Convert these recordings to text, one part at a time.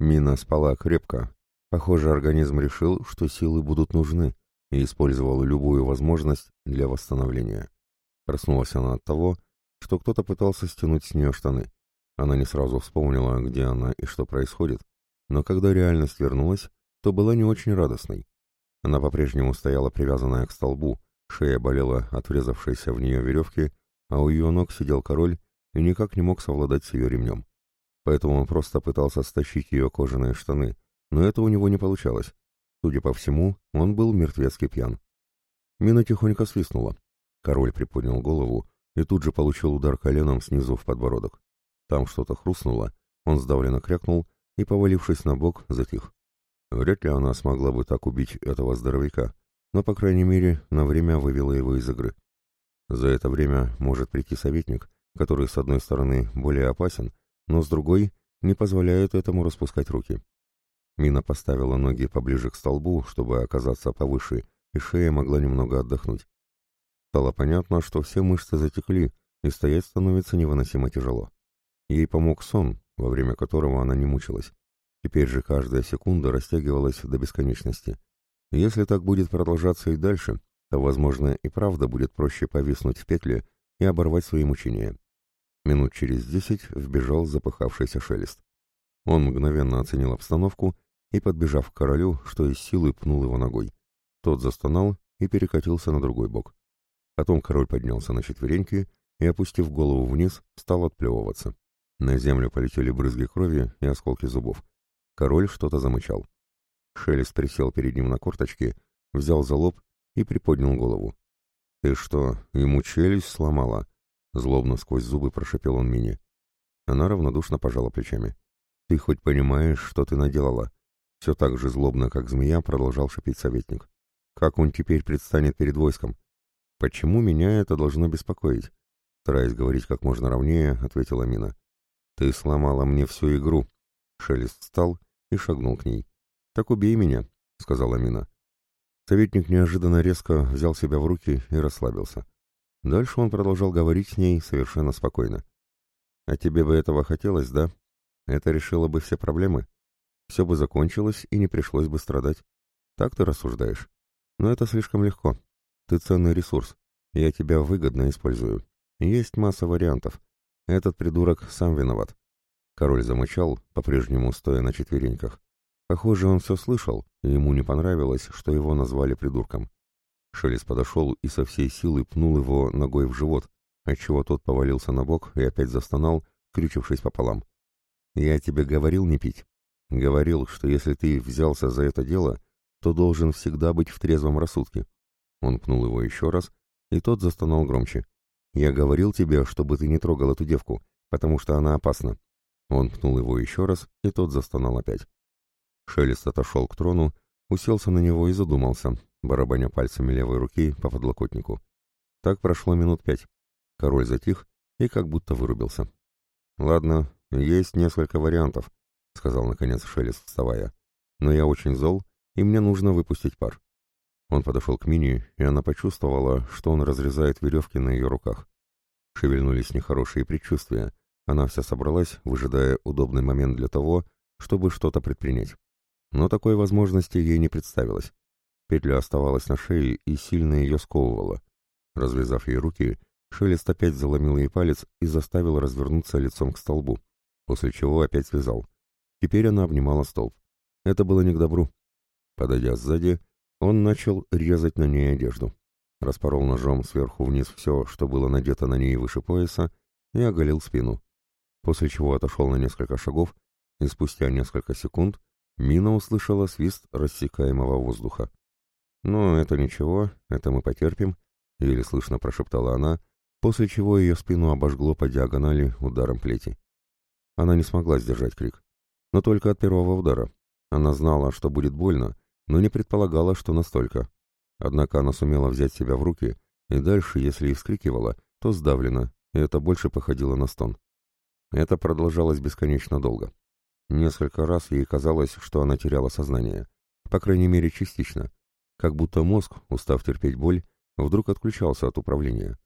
Мина спала крепко. Похоже, организм решил, что силы будут нужны, и использовал любую возможность для восстановления. Проснулась она от того, что кто-то пытался стянуть с нее штаны. Она не сразу вспомнила, где она и что происходит, но когда реальность вернулась, то была не очень радостной. Она по-прежнему стояла привязанная к столбу, шея болела от врезавшейся в нее веревки, а у ее ног сидел король и никак не мог совладать с ее ремнем. Поэтому он просто пытался стащить ее кожаные штаны, но это у него не получалось. Судя по всему, он был мертвецкий пьян. Мина тихонько свистнула. Король приподнял голову и тут же получил удар коленом снизу в подбородок. Там что-то хрустнуло, он сдавленно крякнул и, повалившись на бок, затих. Вряд ли она смогла бы так убить этого здоровяка, но, по крайней мере, на время вывела его из игры. За это время может прийти советник, который, с одной стороны, более опасен, но с другой, не позволяет этому распускать руки. Мина поставила ноги поближе к столбу, чтобы оказаться повыше, и шея могла немного отдохнуть. Стало понятно, что все мышцы затекли, и стоять становится невыносимо тяжело. Ей помог сон, во время которого она не мучилась. Теперь же каждая секунда растягивалась до бесконечности. Если так будет продолжаться и дальше, то, возможно, и правда будет проще повиснуть в петле и оборвать свои мучения. Минут через десять вбежал запыхавшийся шелест. Он мгновенно оценил обстановку и, подбежав к королю, что из силы пнул его ногой. Тот застонал и перекатился на другой бок. Потом король поднялся на четвереньки и, опустив голову вниз, стал отплевываться. На землю полетели брызги крови и осколки зубов. Король что-то замычал. Шелест присел перед ним на корточки, взял за лоб и приподнял голову. «Ты что, ему челюсть сломала?» Злобно сквозь зубы прошепел он Мине. Она равнодушно пожала плечами. «Ты хоть понимаешь, что ты наделала?» Все так же злобно, как змея, продолжал шипеть советник. «Как он теперь предстанет перед войском?» «Почему меня это должно беспокоить?» Стараясь говорить как можно ровнее, ответила Мина. «Ты сломала мне всю игру». Шелест встал и шагнул к ней. «Так убей меня», — сказала Мина. Советник неожиданно резко взял себя в руки и расслабился. Дальше он продолжал говорить с ней совершенно спокойно. «А тебе бы этого хотелось, да? Это решило бы все проблемы. Все бы закончилось и не пришлось бы страдать. Так ты рассуждаешь? Но это слишком легко. Ты ценный ресурс. Я тебя выгодно использую. Есть масса вариантов. Этот придурок сам виноват. Король замычал, по-прежнему стоя на четвереньках. Похоже, он все слышал, и ему не понравилось, что его назвали придурком. Шелест подошел и со всей силы пнул его ногой в живот, отчего тот повалился на бок и опять застонал, крючившись пополам. «Я тебе говорил не пить. Говорил, что если ты взялся за это дело, то должен всегда быть в трезвом рассудке». Он пнул его еще раз, и тот застонал громче. «Я говорил тебе, чтобы ты не трогал эту девку, потому что она опасна». Он пнул его еще раз, и тот застонал опять. Шелест отошел к трону, уселся на него и задумался, барабаня пальцами левой руки по подлокотнику. Так прошло минут пять. Король затих и как будто вырубился. «Ладно, есть несколько вариантов», — сказал наконец Шелест, вставая. «Но я очень зол, и мне нужно выпустить пар». Он подошел к Мини, и она почувствовала, что он разрезает веревки на ее руках. Шевельнулись нехорошие предчувствия. Она вся собралась, выжидая удобный момент для того, чтобы что-то предпринять. Но такой возможности ей не представилось. Петля оставалась на шее и сильно ее сковывала. Развязав ей руки, Шелест опять заломил ей палец и заставил развернуться лицом к столбу, после чего опять связал. Теперь она обнимала столб. Это было не к добру. Подойдя сзади, он начал резать на ней одежду. Распорол ножом сверху вниз все, что было надето на ней выше пояса, и оголил спину. После чего отошел на несколько шагов, и спустя несколько секунд Мина услышала свист рассекаемого воздуха. «Ну, это ничего, это мы потерпим», — еле слышно прошептала она, после чего ее спину обожгло по диагонали ударом плети. Она не смогла сдержать крик. Но только от первого удара. Она знала, что будет больно, но не предполагала, что настолько. Однако она сумела взять себя в руки, и дальше, если и вскрикивала, то сдавлена, и это больше походило на стон. Это продолжалось бесконечно долго. Несколько раз ей казалось, что она теряла сознание. По крайней мере, частично как будто мозг, устав терпеть боль, вдруг отключался от управления.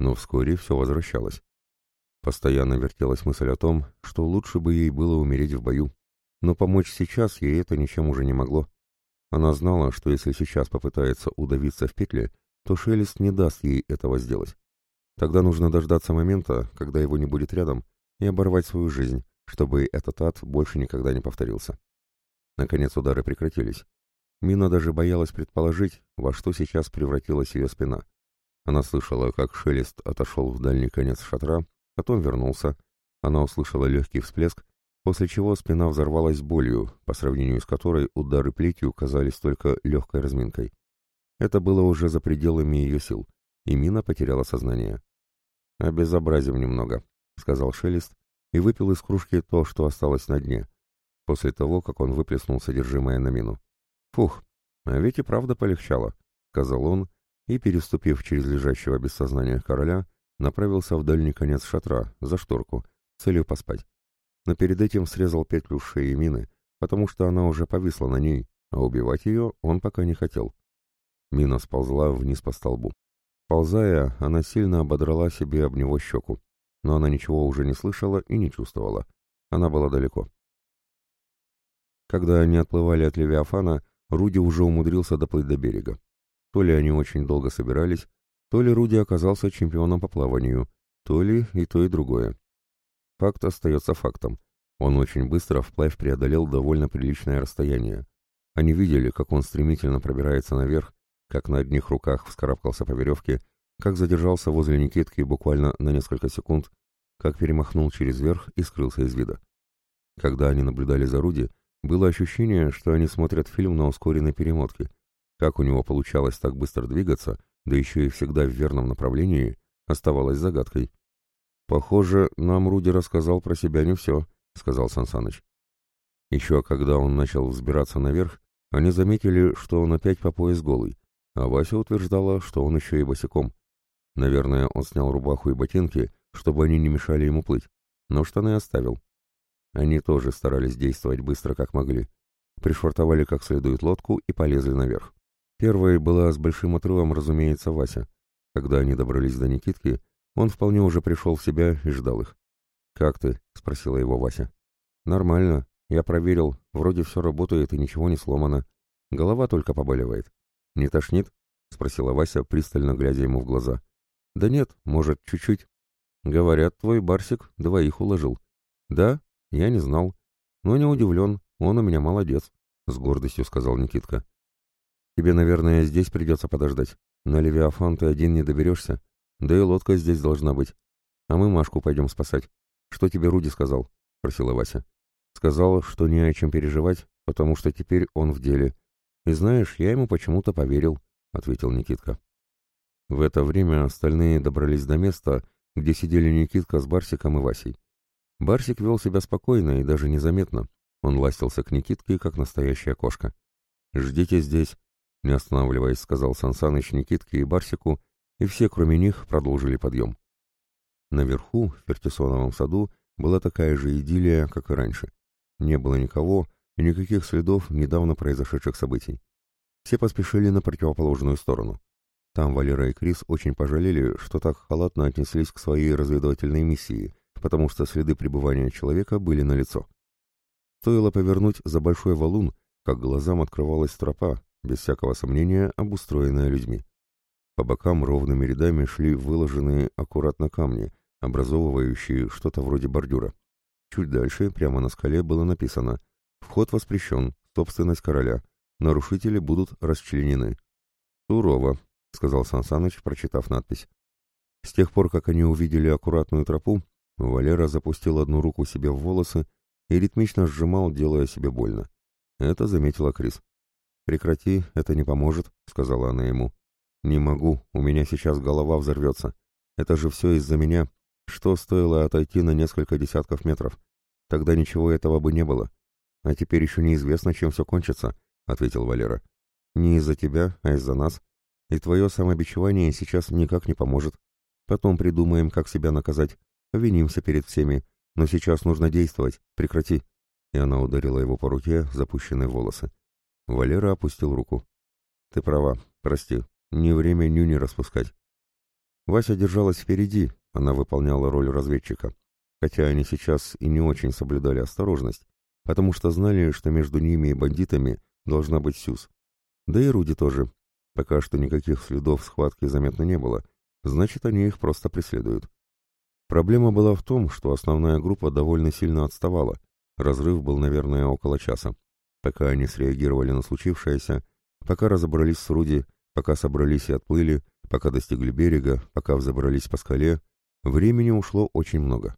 Но вскоре все возвращалось. Постоянно вертелась мысль о том, что лучше бы ей было умереть в бою. но помочь сейчас ей это ничем уже не могло. Она знала, что если сейчас попытается удавиться в петле, то Шелест не даст ей этого сделать. Тогда нужно дождаться момента, когда его не будет рядом, и оборвать свою жизнь, чтобы этот ад больше никогда не повторился. Наконец удары прекратились. Мина даже боялась предположить, во что сейчас превратилась ее спина. Она слышала, как шелест отошел в дальний конец шатра, потом вернулся. Она услышала легкий всплеск, после чего спина взорвалась болью, по сравнению с которой удары плетью казались только легкой разминкой. Это было уже за пределами ее сил, и Мина потеряла сознание. «Обезобразим немного», — сказал Шелест, и выпил из кружки то, что осталось на дне, после того, как он выплеснул содержимое на мину. «Фух, а ведь и правда полегчало», — сказал он, и, переступив через лежащего без сознания короля, направился в дальний конец шатра, за шторку, целью поспать. Но перед этим срезал петлю с шеи мины, потому что она уже повисла на ней, а убивать ее он пока не хотел. Мина сползла вниз по столбу. Ползая, она сильно ободрала себе об него щеку, но она ничего уже не слышала и не чувствовала. Она была далеко. Когда они отплывали от Левиафана, Руди уже умудрился доплыть до берега. То ли они очень долго собирались, то ли Руди оказался чемпионом по плаванию, то ли и то, и другое. Факт остается фактом. Он очень быстро вплавь преодолел довольно приличное расстояние. Они видели, как он стремительно пробирается наверх, как на одних руках вскарабкался по веревке, как задержался возле Никитки буквально на несколько секунд, как перемахнул через верх и скрылся из вида. Когда они наблюдали за Руди, было ощущение, что они смотрят фильм на ускоренной перемотке. Как у него получалось так быстро двигаться, да еще и всегда в верном направлении, оставалось загадкой. «Похоже, нам Руди рассказал про себя не все», — сказал Сансаныч. Еще когда он начал взбираться наверх, они заметили, что он опять по пояс голый, а Вася утверждала, что он еще и босиком. Наверное, он снял рубаху и ботинки, чтобы они не мешали ему плыть, но штаны оставил. Они тоже старались действовать быстро, как могли. Пришвартовали как следует лодку и полезли наверх. Первой была с большим отрывом, разумеется, Вася. Когда они добрались до Никитки, он вполне уже пришел в себя и ждал их. «Как ты?» — спросила его Вася. «Нормально. Я проверил. Вроде все работает и ничего не сломано. Голова только побаливает». «Не тошнит?» — спросила Вася, пристально глядя ему в глаза. «Да нет, может, чуть-чуть». «Говорят, твой Барсик двоих уложил». «Да? Я не знал. Но не удивлен, он у меня молодец», — с гордостью сказал Никитка. «Тебе, наверное, здесь придется подождать. На Левиафан ты один не доберешься. Да и лодка здесь должна быть. А мы Машку пойдем спасать. Что тебе Руди сказал?» — спросила Вася. «Сказал, что не о чем переживать, потому что теперь он в деле. И знаешь, я ему почему-то поверил», — ответил Никитка. В это время остальные добрались до места, где сидели Никитка с Барсиком и Васей. Барсик вел себя спокойно и даже незаметно. Он ластился к Никитке, как настоящая кошка. «Ждите здесь», — не останавливаясь, сказал Сансаныч Никитке и Барсику, и все, кроме них, продолжили подъем. Наверху, в Фертисоновом саду, была такая же идиллия, как и раньше. Не было никого и никаких следов недавно произошедших событий. Все поспешили на противоположную сторону. Там Валера и Крис очень пожалели, что так халатно отнеслись к своей разведывательной миссии, потому что следы пребывания человека были налицо. Стоило повернуть за большой валун, как глазам открывалась тропа, без всякого сомнения обустроенная людьми. По бокам ровными рядами шли выложенные аккуратно камни, образовывающие что-то вроде бордюра. Чуть дальше, прямо на скале, было написано «Вход воспрещен, собственность короля, нарушители будут расчленены». Сурово, — сказал Сансаныч, прочитав надпись. С тех пор, как они увидели аккуратную тропу, Валера запустил одну руку себе в волосы и ритмично сжимал, делая себе больно. Это заметила Крис. «Прекрати, это не поможет», — сказала она ему. «Не могу, у меня сейчас голова взорвется. Это же все из-за меня. Что стоило отойти на несколько десятков метров? Тогда ничего этого бы не было. А теперь еще неизвестно, чем все кончится», — ответил Валера. «Не из-за тебя, а из-за нас и твое самобичевание сейчас никак не поможет. Потом придумаем, как себя наказать. Повинимся перед всеми. Но сейчас нужно действовать. Прекрати». И она ударила его по руке, запущенной волосы. Валера опустил руку. «Ты права. Прости. Не время нюни распускать». Вася держалась впереди. Она выполняла роль разведчика. Хотя они сейчас и не очень соблюдали осторожность. потому что знали, что между ними и бандитами должна быть Сюз. Да и Руди тоже. Пока что никаких следов схватки заметно не было, значит, они их просто преследуют. Проблема была в том, что основная группа довольно сильно отставала. Разрыв был, наверное, около часа. Пока они среагировали на случившееся, пока разобрались с Руди, пока собрались и отплыли, пока достигли берега, пока взобрались по скале, времени ушло очень много.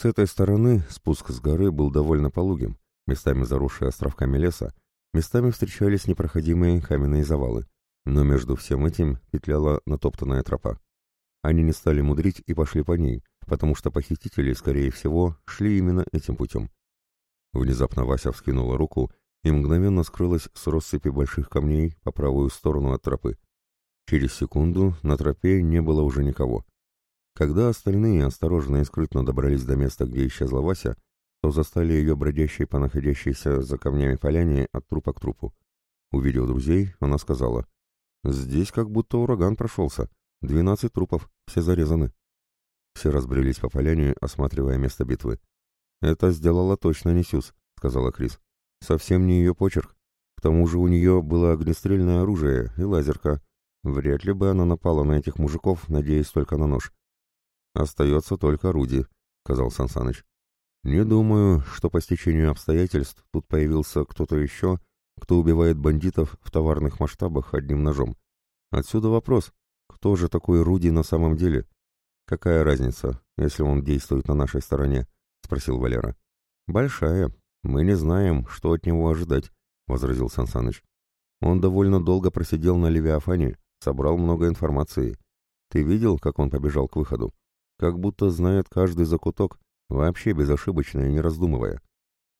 С этой стороны спуск с горы был довольно пологим, местами заросший островками леса, местами встречались непроходимые каменные завалы, но между всем этим петляла натоптанная тропа. Они не стали мудрить и пошли по ней, потому что похитители, скорее всего, шли именно этим путем. Внезапно Вася вскинула руку и мгновенно скрылась с россыпи больших камней по правую сторону от тропы. Через секунду на тропе не было уже никого. Когда остальные осторожно и скрытно добрались до места, где исчезла Вася, то застали ее бродящей по находящейся за камнями поляне от трупа к трупу. Увидев друзей, она сказала, «Здесь как будто ураган прошелся. Двенадцать трупов, все зарезаны». Все разбрелись по поляне, осматривая место битвы. «Это сделала точно не Сюз», — сказала Крис. «Совсем не ее почерк. К тому же у нее было огнестрельное оружие и лазерка. Вряд ли бы она напала на этих мужиков, надеясь только на нож. «Остается только Руди», — сказал Сансаныч. «Не думаю, что по стечению обстоятельств тут появился кто-то еще, кто убивает бандитов в товарных масштабах одним ножом. Отсюда вопрос, кто же такой Руди на самом деле? Какая разница, если он действует на нашей стороне?» — спросил Валера. «Большая. Мы не знаем, что от него ожидать», — возразил Сансаныч. «Он довольно долго просидел на Левиафане, собрал много информации. Ты видел, как он побежал к выходу?» как будто знает каждый закуток, вообще безошибочно и не раздумывая.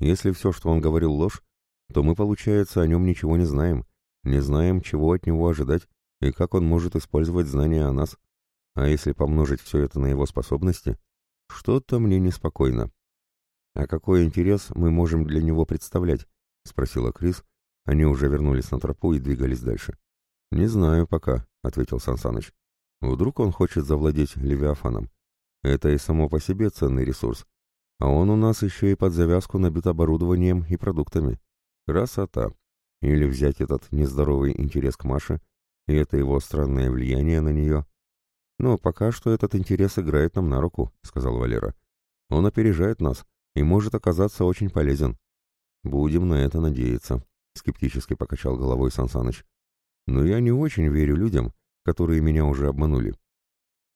Если все, что он говорил, ложь, то мы, получается, о нем ничего не знаем, не знаем, чего от него ожидать и как он может использовать знания о нас. А если помножить все это на его способности, что-то мне неспокойно. «А какой интерес мы можем для него представлять?» — спросила Крис. Они уже вернулись на тропу и двигались дальше. «Не знаю пока», — ответил Сансаныч. «Вдруг он хочет завладеть Левиафаном? Это и само по себе ценный ресурс. А он у нас еще и под завязку набит оборудованием и продуктами. Красота. Или взять этот нездоровый интерес к Маше, и это его странное влияние на нее. Но пока что этот интерес играет нам на руку, сказал Валера. Он опережает нас и может оказаться очень полезен. Будем на это надеяться, скептически покачал головой Сансаныч. Но я не очень верю людям, которые меня уже обманули.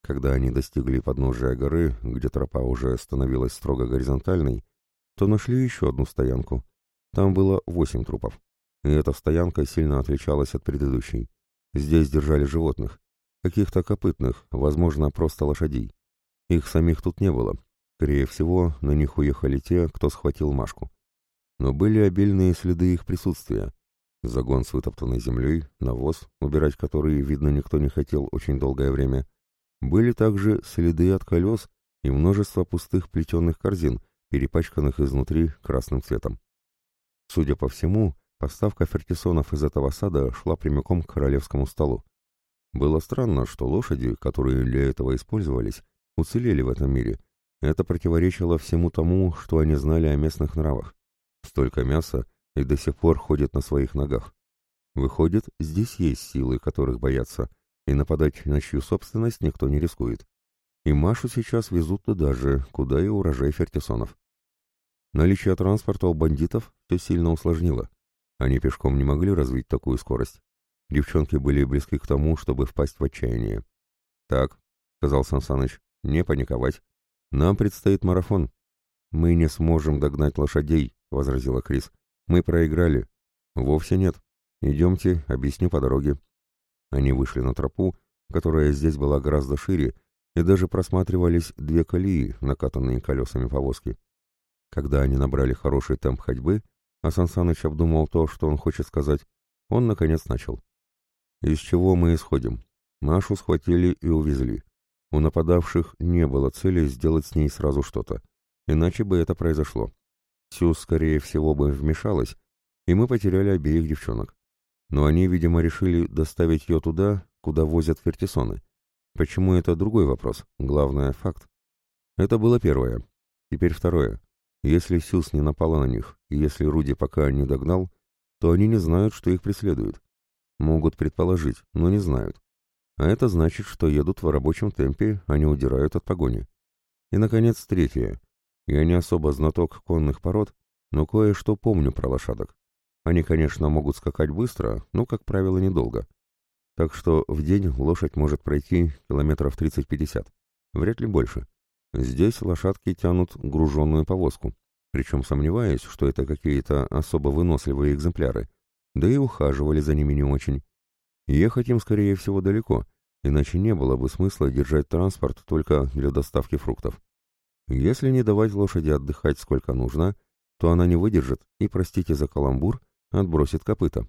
Когда они достигли подножия горы, где тропа уже становилась строго горизонтальной, то нашли еще одну стоянку. Там было восемь трупов. И эта стоянка сильно отличалась от предыдущей. Здесь держали животных. Каких-то копытных, возможно, просто лошадей. Их самих тут не было. Скорее всего, на них уехали те, кто схватил Машку. Но были обильные следы их присутствия. Загон с вытоптанной землей, навоз, убирать который, видно, никто не хотел очень долгое время — были также следы от колес и множество пустых плетеных корзин, перепачканных изнутри красным цветом. Судя по всему, поставка фертисонов из этого сада шла прямиком к королевскому столу. Было странно, что лошади, которые для этого использовались, уцелели в этом мире. Это противоречило всему тому, что они знали о местных нравах. Столько мяса и до сих пор ходят на своих ногах. Выходит, здесь есть силы, которых боятся, и нападать на чью собственность никто не рискует. И Машу сейчас везут туда же, куда и урожай фертисонов. Наличие транспорта у бандитов все сильно усложнило. Они пешком не могли развить такую скорость. Девчонки были близки к тому, чтобы впасть в отчаяние. «Так», — сказал Сансаныч, — «не паниковать. Нам предстоит марафон». «Мы не сможем догнать лошадей», — возразила Крис. «Мы проиграли». «Вовсе нет. Идемте, объясню по дороге». Они вышли на тропу, которая здесь была гораздо шире, и даже просматривались две колеи, накатанные колесами повозки. Когда они набрали хороший темп ходьбы, а Сансаныч обдумал то, что он хочет сказать, он, наконец, начал. «Из чего мы исходим? Машу схватили и увезли. У нападавших не было цели сделать с ней сразу что-то, иначе бы это произошло. Сюз, скорее всего, бы вмешалась, и мы потеряли обеих девчонок. Но они, видимо, решили доставить ее туда, куда возят фертисоны. Почему это другой вопрос? Главное — факт. Это было первое. Теперь второе. Если Сюз не напала на них, и если Руди пока не догнал, то они не знают, что их преследуют. Могут предположить, но не знают. А это значит, что едут в рабочем темпе, а не удирают от погони. И, наконец, третье. Я не особо знаток конных пород, но кое-что помню про лошадок. Они, конечно, могут скакать быстро, но, как правило, недолго. Так что в день лошадь может пройти километров 30-50, вряд ли больше. Здесь лошадки тянут груженную повозку, причем сомневаюсь, что это какие-то особо выносливые экземпляры, да и ухаживали за ними не очень. Ехать им, скорее всего, далеко, иначе не было бы смысла держать транспорт только для доставки фруктов. Если не давать лошади отдыхать сколько нужно, то она не выдержит и, простите за каламбур, отбросит копыта.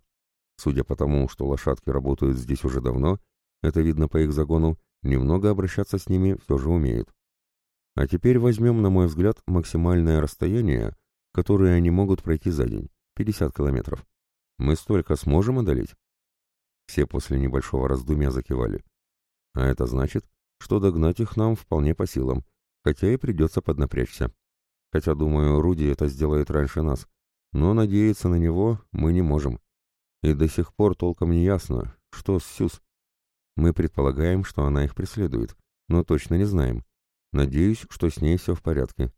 Судя по тому, что лошадки работают здесь уже давно, это видно по их загону, немного обращаться с ними все же умеют. А теперь возьмем, на мой взгляд, максимальное расстояние, которое они могут пройти за день, 50 километров. Мы столько сможем одолеть? Все после небольшого раздумья закивали. А это значит, что догнать их нам вполне по силам, хотя и придется поднапрячься. Хотя, думаю, Руди это сделает раньше нас, но надеяться на него мы не можем. И до сих пор толком не ясно, что с Сюз. Мы предполагаем, что она их преследует, но точно не знаем. Надеюсь, что с ней все в порядке.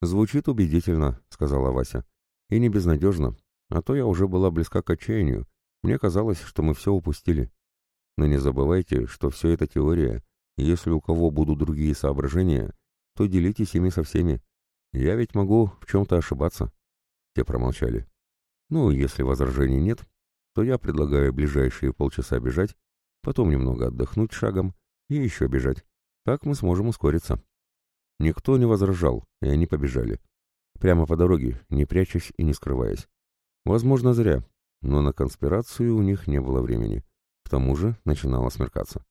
«Звучит убедительно», — сказала Вася. «И не безнадежно, а то я уже была близка к отчаянию. Мне казалось, что мы все упустили. Но не забывайте, что все это теория. Если у кого будут другие соображения, то делитесь ими со всеми. Я ведь могу в чем-то ошибаться». Те промолчали. «Ну, если возражений нет, то я предлагаю ближайшие полчаса бежать, потом немного отдохнуть шагом и еще бежать. Так мы сможем ускориться. Никто не возражал, и они побежали. Прямо по дороге, не прячась и не скрываясь. Возможно, зря, но на конспирацию у них не было времени. К тому же начинало смеркаться.